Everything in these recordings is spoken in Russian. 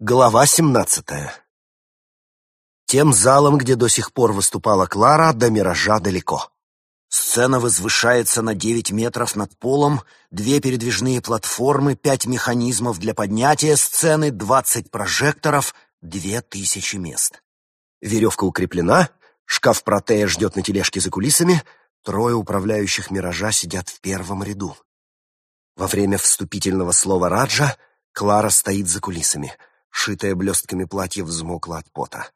Глава семнадцатая. Тем залом, где до сих пор выступала Клара, до миража далеко. Сцена возвышается на девять метров над полом, две передвижные платформы, пять механизмов для поднятия сцены, двадцать прожекторов, две тысячи мест. Веревка укреплена, шкаф протея ждет на тележке за кулисами, трое управляющих миража сидят в первом ряду. Во время вступительного слова Раджа Клара стоит за кулисами — Шитое блестками платье взмокло от пота.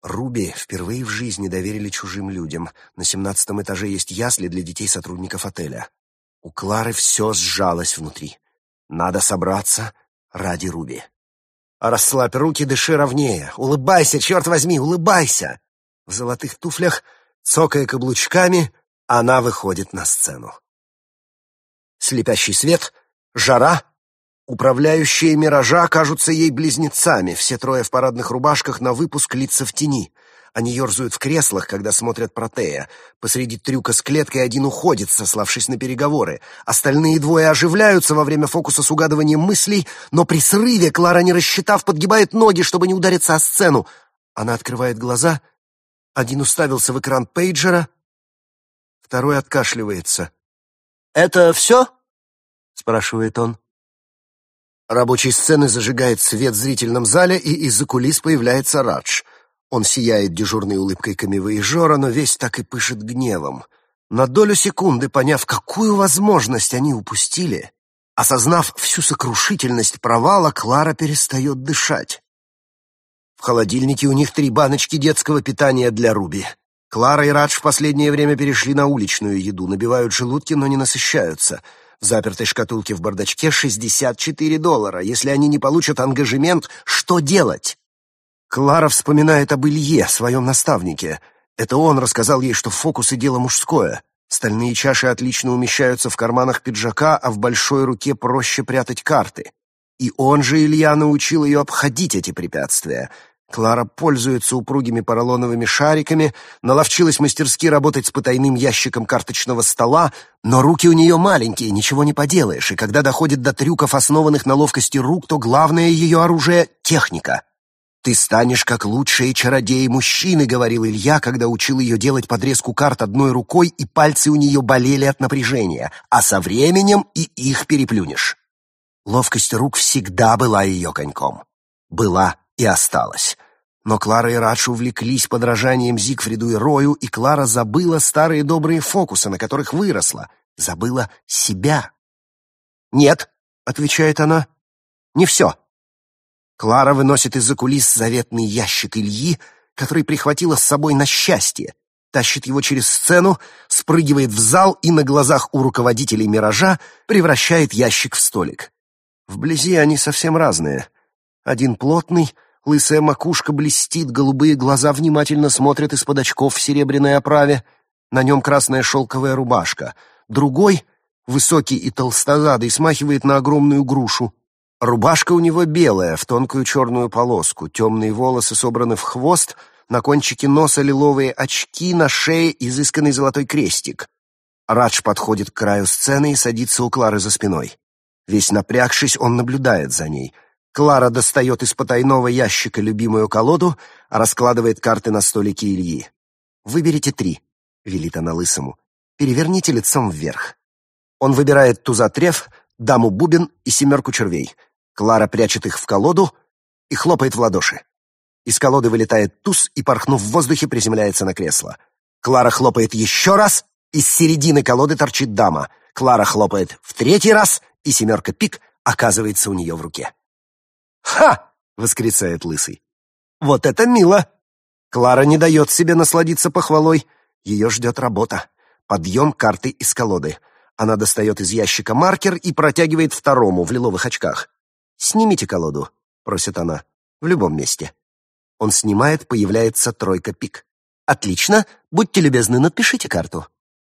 Руби впервые в жизни доверили чужим людям. На семнадцатом этаже есть ясли для детей сотрудников отеля. У Клары все сжалось внутри. Надо собраться ради Руби. Расслабь руки, дыши ровнее. Улыбайся, черт возьми, улыбайся! В золотых туфлях, цокая каблучками, она выходит на сцену. Слепящий свет, жара — Управляющие «Миража» кажутся ей близнецами, все трое в парадных рубашках на выпуск лица в тени. Они ерзают в креслах, когда смотрят протея. Посреди трюка с клеткой один уходит, сославшись на переговоры. Остальные двое оживляются во время фокуса с угадыванием мыслей, но при срыве Клара, не рассчитав, подгибает ноги, чтобы не удариться о сцену. Она открывает глаза. Один уставился в экран пейджера, второй откашливается. «Это все?» — спрашивает он. Рабочей сцены зажигает свет в зрительном зале, и из-за кулис появляется Радж. Он сияет дежурной улыбкой камевоежора, но весь так и пышет гневом. На долю секунды, поняв, какую возможность они упустили, осознав всю сокрушительность провала, Клара перестает дышать. В холодильнике у них три баночки детского питания для Руби. Клара и Радж в последнее время перешли на уличную еду, набивают желудки, но не насыщаются — запертой шкатулке в бардачке 64 доллара. Если они не получат ангажемент, что делать? Клара вспоминает об Илье, своем наставнике. Это он рассказал ей, что фокусы — дело мужское. Стальные чаши отлично умещаются в карманах пиджака, а в большой руке проще прятать карты. И он же, Илья, научил ее обходить эти препятствия — Клара пользуется упругими поролоновыми шариками, наловчилась мастерски работать с потайным ящиком карточного стола, но руки у нее маленькие, ничего не поделаешь, и когда доходит до трюков, основанных на ловкости рук, то главное ее оружие — техника. «Ты станешь как лучшие чародеи мужчины», — говорил Илья, когда учил ее делать подрезку карт одной рукой, и пальцы у нее болели от напряжения, а со временем и их переплюнешь. Ловкость рук всегда была ее коньком. Была и осталась. Но Клара и Радж увлеклись подражанием Зигфриду и Рою, и Клара забыла старые добрые фокусы, на которых выросла, забыла себя. «Нет», — отвечает она, — «не все». Клара выносит из-за кулис заветный ящик Ильи, который прихватила с собой на счастье, тащит его через сцену, спрыгивает в зал и на глазах у руководителей «Миража» превращает ящик в столик. Вблизи они совсем разные. Один плотный, Лысая макушка блестит, голубые глаза внимательно смотрят из-под очков в серебряной оправе. На нем красная шелковая рубашка. Другой, высокий и толстозадый, смахивает на огромную грушу. Рубашка у него белая, в тонкую черную полоску, темные волосы собраны в хвост, на кончике носа лиловые очки, на шее изысканный золотой крестик. Радж подходит к краю сцены и садится у Клары за спиной. Весь напрягшись, он наблюдает за ней — Клара достает из потайного ящика любимую колоду, а раскладывает карты на столике Ильи. «Выберите три», — велит она лысому. «Переверните лицом вверх». Он выбирает туза треф, даму бубен и семерку червей. Клара прячет их в колоду и хлопает в ладоши. Из колоды вылетает туз и, порхнув в воздухе, приземляется на кресло. Клара хлопает еще раз, из середины колоды торчит дама. Клара хлопает в третий раз, и семерка пик оказывается у нее в руке. «Ха!» — восклицает Лысый. «Вот это мило!» Клара не дает себе насладиться похвалой. Ее ждет работа. Подъем карты из колоды. Она достает из ящика маркер и протягивает второму в лиловых очках. «Снимите колоду», — просит она, — «в любом месте». Он снимает, появляется тройка пик. «Отлично. Будьте любезны, напишите карту».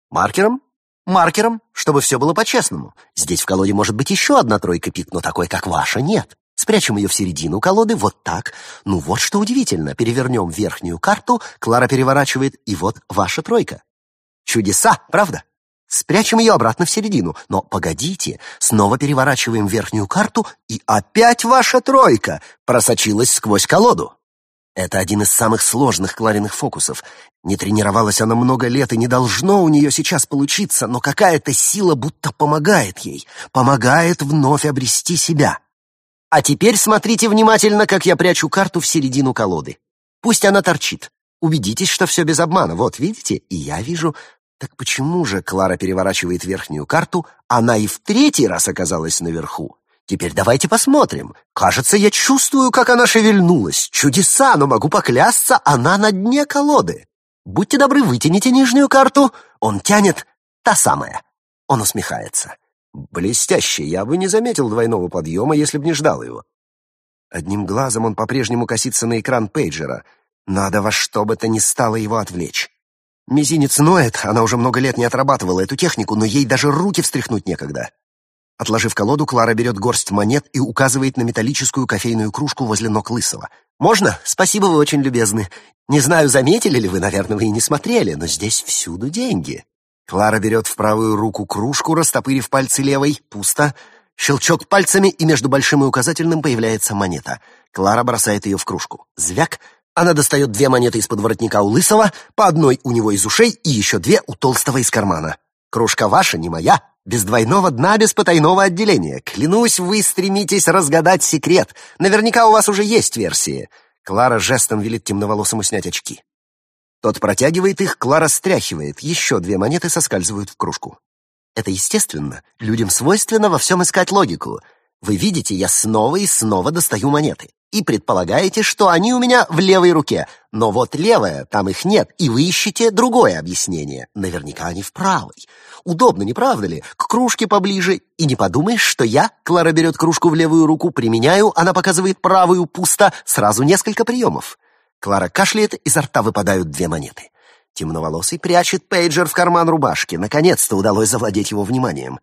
«Маркером?» «Маркером, чтобы все было по-честному. Здесь в колоде может быть еще одна тройка пик, но такой, как ваша, нет. Спрячем ее в середину колоды, вот так. Ну вот что удивительно, перевернем верхнюю карту, Клара переворачивает, и вот ваша тройка. Чудеса, правда? Спрячем ее обратно в середину. Но погодите, снова переворачиваем верхнюю карту, и опять ваша тройка просочилась сквозь колоду. Это один из самых сложных Клариных фокусов. Не тренировалась она много лет, и не должно у нее сейчас получиться, но какая-то сила будто помогает ей, помогает вновь обрести себя. А теперь смотрите внимательно, как я прячу карту в середину колоды. Пусть она торчит. Убедитесь, что все без обмана. Вот, видите? И я вижу... Так почему же Клара переворачивает верхнюю карту, она и в третий раз оказалась наверху? Теперь давайте посмотрим. Кажется, я чувствую, как она шевельнулась. Чудеса, но могу поклясться, она на дне колоды. Будьте добры, вытяните нижнюю карту. Он тянет та самая. Он усмехается. Блестяще, я бы не заметил двойного подъема, если бы не ждал его. Одним глазом он по-прежнему косится на экран пейджера. Надо во что бы то ни стало его отвлечь. Мизинец ноет, она уже много лет не отрабатывала эту технику, но ей даже руки встряхнуть некогда. Отложив колоду, Клара берет горсть монет и указывает на металлическую кофейную кружку возле ног Лысого. «Можно? Спасибо, вы очень любезны. Не знаю, заметили ли вы, наверное, вы и не смотрели, но здесь всюду деньги». Клара берет в правую руку кружку, растопырив пальцы левой. Пусто. Щелчок пальцами, и между большим и указательным появляется монета. Клара бросает ее в кружку. Звяк. Она достает две монеты из-под воротника у Лысого, по одной у него из ушей и еще две у Толстого из кармана. Кружка ваша, не моя. Без двойного дна, без потайного отделения. Клянусь, вы стремитесь разгадать секрет. Наверняка у вас уже есть версии. Клара жестом велит темноволосому снять очки. Тот протягивает их, Клара стряхивает. Еще две монеты соскальзывают в кружку. Это естественно. Людям свойственно во всем искать логику. Вы видите, я снова и снова достаю монеты и предполагаете, что они у меня в левой руке. Но вот левая, там их нет, и вы ищете другое объяснение. Наверняка они в правой. Удобно, не правда ли? К кружке поближе. И не подумаешь, что я, Клара берет кружку в левую руку, применяю, она показывает правую, пусто, сразу несколько приемов. Клара кашляет, изо рта выпадают две монеты. Темноволосый прячет пейджер в карман рубашки. Наконец-то удалось завладеть его вниманием.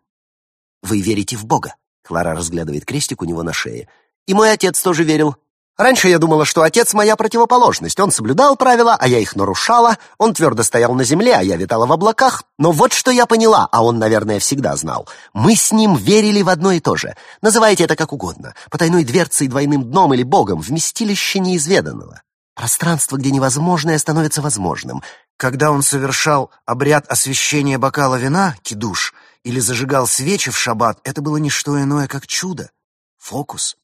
«Вы верите в Бога?» Клара разглядывает крестик у него на шее. И мой отец тоже верил. Раньше я думала, что отец — моя противоположность. Он соблюдал правила, а я их нарушала. Он твердо стоял на земле, а я витала в облаках. Но вот что я поняла, а он, наверное, всегда знал. Мы с ним верили в одно и то же. Называйте это как угодно. Потайной дверцей, двойным дном или богом, вместилище неизведанного. Пространство, где невозможное становится возможным. Когда он совершал обряд освящения бокала вина, кидуш, или зажигал свечи в шаббат, это было не что иное, как чудо. Фокус.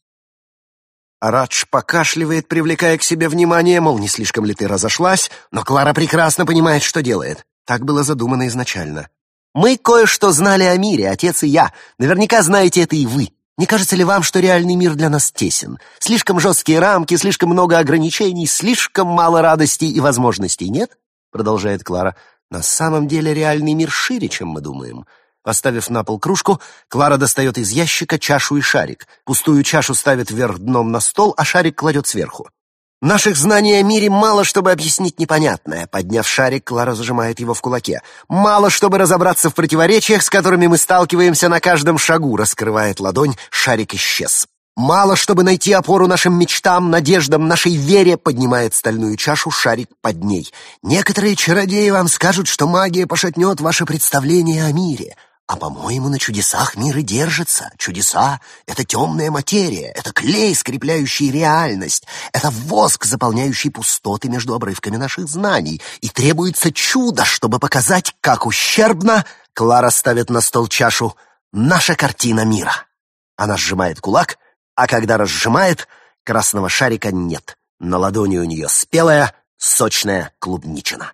Радж покашливает, привлекая к себе внимание, мол, не слишком ли ты разошлась, но Клара прекрасно понимает, что делает. Так было задумано изначально. Мы кое-что знали о мире, отец и я. Наверняка знаете это и вы. Не кажется ли вам, что реальный мир для нас тесен? Слишком жесткие рамки, слишком много ограничений, слишком мало радостей и возможностей, нет? Продолжает Клара. На самом деле реальный мир шире, чем мы думаем. Поставив на пол кружку, Клара достает из ящика чашу и шарик. Пустую чашу ставит вверх дном на стол, а шарик кладет сверху. Наших знаний о мире мало, чтобы объяснить непонятное. Подняв шарик, Клара зажимает его в кулаке. Мало, чтобы разобраться в противоречиях, с которыми мы сталкиваемся на каждом шагу. Раскрывает ладонь, шарик исчез. Мало, чтобы найти опору нашим мечтам, надеждам, нашей вере, поднимает стальную чашу, шарик под ней. Некоторые чародеи вам скажут, что магия пошатнет ваше представление о мире. А, по-моему, на чудесах мир и держится. Чудеса — это темная материя, это клей, скрепляющий реальность, это воск, заполняющий пустоты между обрывками наших знаний. И требуется чудо, чтобы показать, как ущербно Клара ставит на стол чашу «Наша картина мира». Она сжимает кулак, а когда разжимает, красного шарика нет. На ладони у нее спелая, сочная клубничина.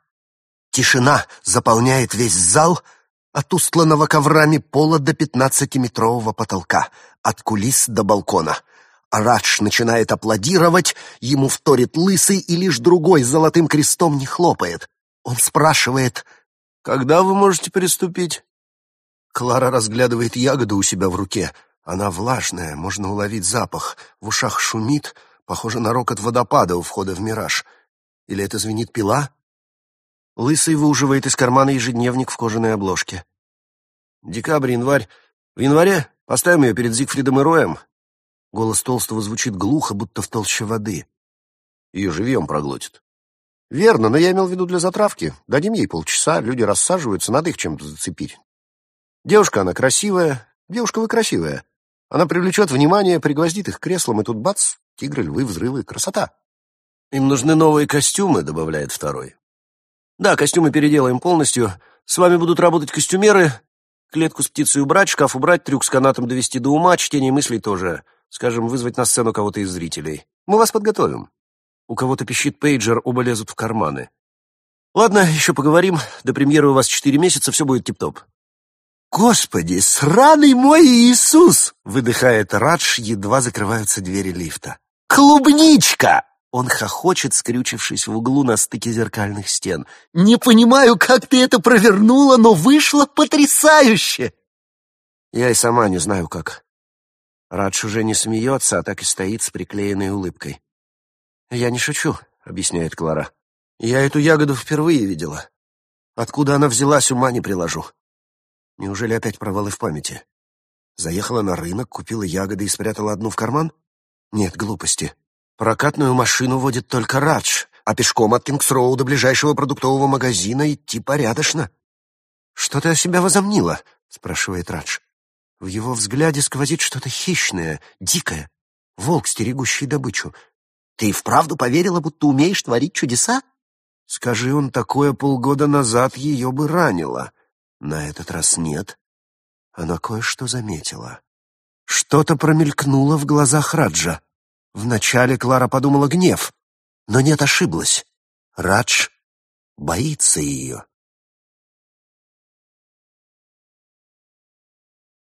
Тишина заполняет весь зал — от устланного коврами пола до пятнадцатиметрового потолка, от кулис до балкона. Радж начинает аплодировать, ему вторит лысый, и лишь другой с золотым крестом не хлопает. Он спрашивает, «Когда вы можете приступить?» Клара разглядывает ягоду у себя в руке. Она влажная, можно уловить запах. В ушах шумит, похоже на рокот водопада у входа в мираж. Или это звенит пила? Лысый выуживает из кармана ежедневник в кожаной обложке. Декабрь, январь. В январе поставим ее перед Зигфридом и Роем. Голос Толстого звучит глухо, будто в толще воды. Ее живьем проглотит. Верно, но я имел в виду для затравки. Дадим ей полчаса, люди рассаживаются, надо их чем-то зацепить. Девушка она красивая, девушка вы красивая. Она привлечет внимание, пригвоздит их креслом, и тут бац, тигры, львы, взрывы, красота. Им нужны новые костюмы, добавляет второй. Да, костюмы переделаем полностью. С вами будут работать костюмеры. Клетку с птицей убрать, шкаф убрать, трюк с канатом довести до ума, чтение мыслей тоже. Скажем, вызвать на сцену кого-то из зрителей. Мы вас подготовим. У кого-то пищит пейджер, оба лезут в карманы. Ладно, еще поговорим. До премьеры у вас четыре месяца, все будет тип-топ. «Господи, сраный мой Иисус!» — выдыхает Радж, едва закрываются двери лифта. «Клубничка!» Он хохочет, скрючившись в углу на стыке зеркальных стен. «Не понимаю, как ты это провернула, но вышло потрясающе!» Я и сама не знаю, как. Радж уже не смеется, а так и стоит с приклеенной улыбкой. «Я не шучу», — объясняет Клара. «Я эту ягоду впервые видела. Откуда она взялась, ума не приложу. Неужели опять провалы в памяти? Заехала на рынок, купила ягоды и спрятала одну в карман? Нет, глупости. Прокатную машину водит только Радж, а пешком от Кингс-Роу до ближайшего продуктового магазина идти порядочно. «Что ты о себя возомнила?» — спрашивает Радж. В его взгляде сквозит что-то хищное, дикое. Волк, стерегущий добычу. «Ты вправду поверила, будто умеешь творить чудеса?» Скажи он такое полгода назад, ее бы ранило. На этот раз нет. Она кое-что заметила. Что-то промелькнуло в глазах Раджа. Вначале Клара подумала гнев, но нет, ошиблась. Радж боится ее.